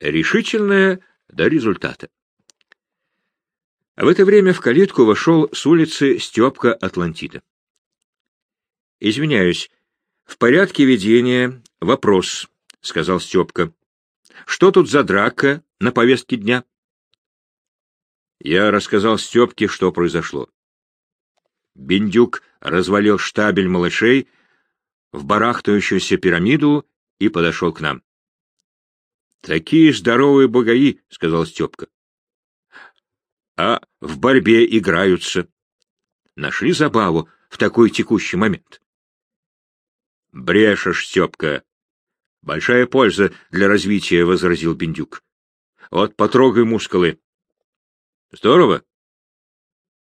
решительная до результата. А в это время в калитку вошел с улицы Степка Атлантида. — Извиняюсь, в порядке ведения вопрос, — сказал Степка. — Что тут за драка на повестке дня? Я рассказал Степке, что произошло. Бендюк развалил штабель малышей в барахтающуюся пирамиду и подошел к нам. — Такие здоровые богаи, — сказал Степка. — А в борьбе играются. Нашли забаву в такой текущий момент. — Брешешь, Степка. Большая польза для развития, — возразил Бендюк. — Вот потрогай мускулы. — Здорово.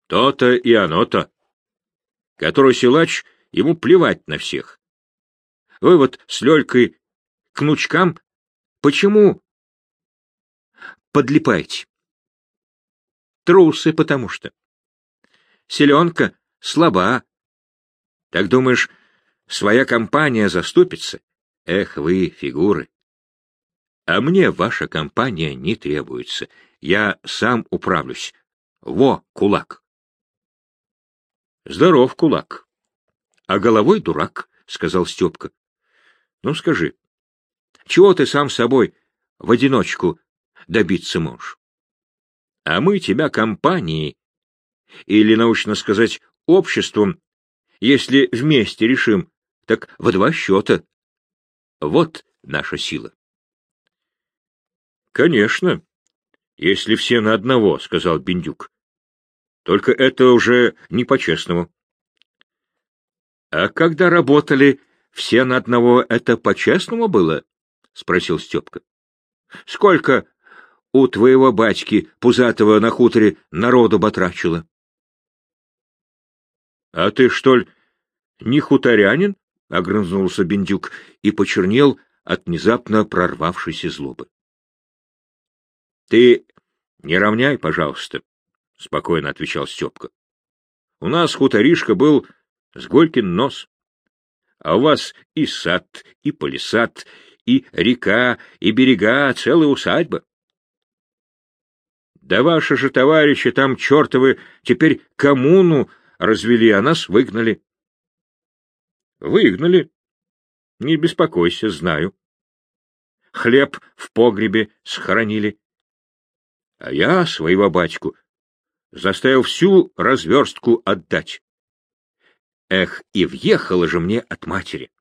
То-то и оно-то. Который силач, ему плевать на всех. Вы вот с Лёлькой к внучкам почему подлипаете? Трусы, потому что. Селенка слаба. Так думаешь, своя компания заступится? Эх вы, фигуры! А мне ваша компания не требуется. Я сам управлюсь. Во, кулак! Здоров, кулак. А головой дурак, — сказал Степка. Ну, скажи, чего ты сам собой в одиночку добиться можешь? А мы тебя компанией, или, научно сказать, обществом, если вместе решим, так в два счета. Вот наша сила. — Конечно, если все на одного, — сказал Бендюк. — Только это уже не по-честному. — А когда работали все на одного это по-честному было? — спросил Степка. — Сколько у твоего батьки Пузатого на хуторе народу батрачило? — А ты, что ли, не хуторянин? — огрызнулся Бендюк и почернел от внезапно прорвавшейся злобы. — Ты не равняй, пожалуйста, — спокойно отвечал Степка. — У нас хуторишка был с Голькин нос а у вас и сад, и полисад, и река, и берега, целая усадьба. Да ваши же товарищи там чертовы теперь коммуну развели, а нас выгнали. Выгнали? Не беспокойся, знаю. Хлеб в погребе схоронили. А я своего батьку заставил всю разверстку отдать. Эх, и въехала же мне от матери.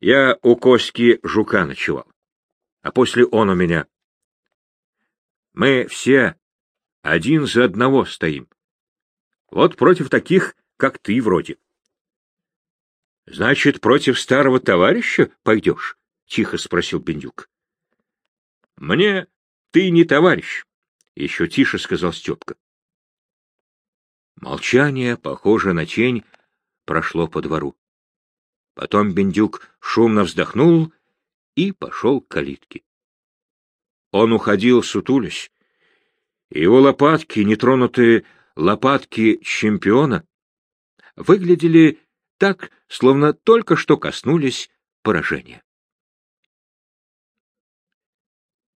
Я у Коськи жука ночевал, а после он у меня. Мы все один за одного стоим. Вот против таких, как ты вроде. — Значит, против старого товарища пойдешь? — тихо спросил Бендюк. — Мне ты не товарищ, — еще тише сказал Степка. Молчание, похоже на тень, прошло по двору. Потом Бендюк шумно вздохнул и пошел к калитке. Он уходил, сутулясь. Его лопатки, нетронутые лопатки чемпиона, выглядели так, словно только что коснулись поражения.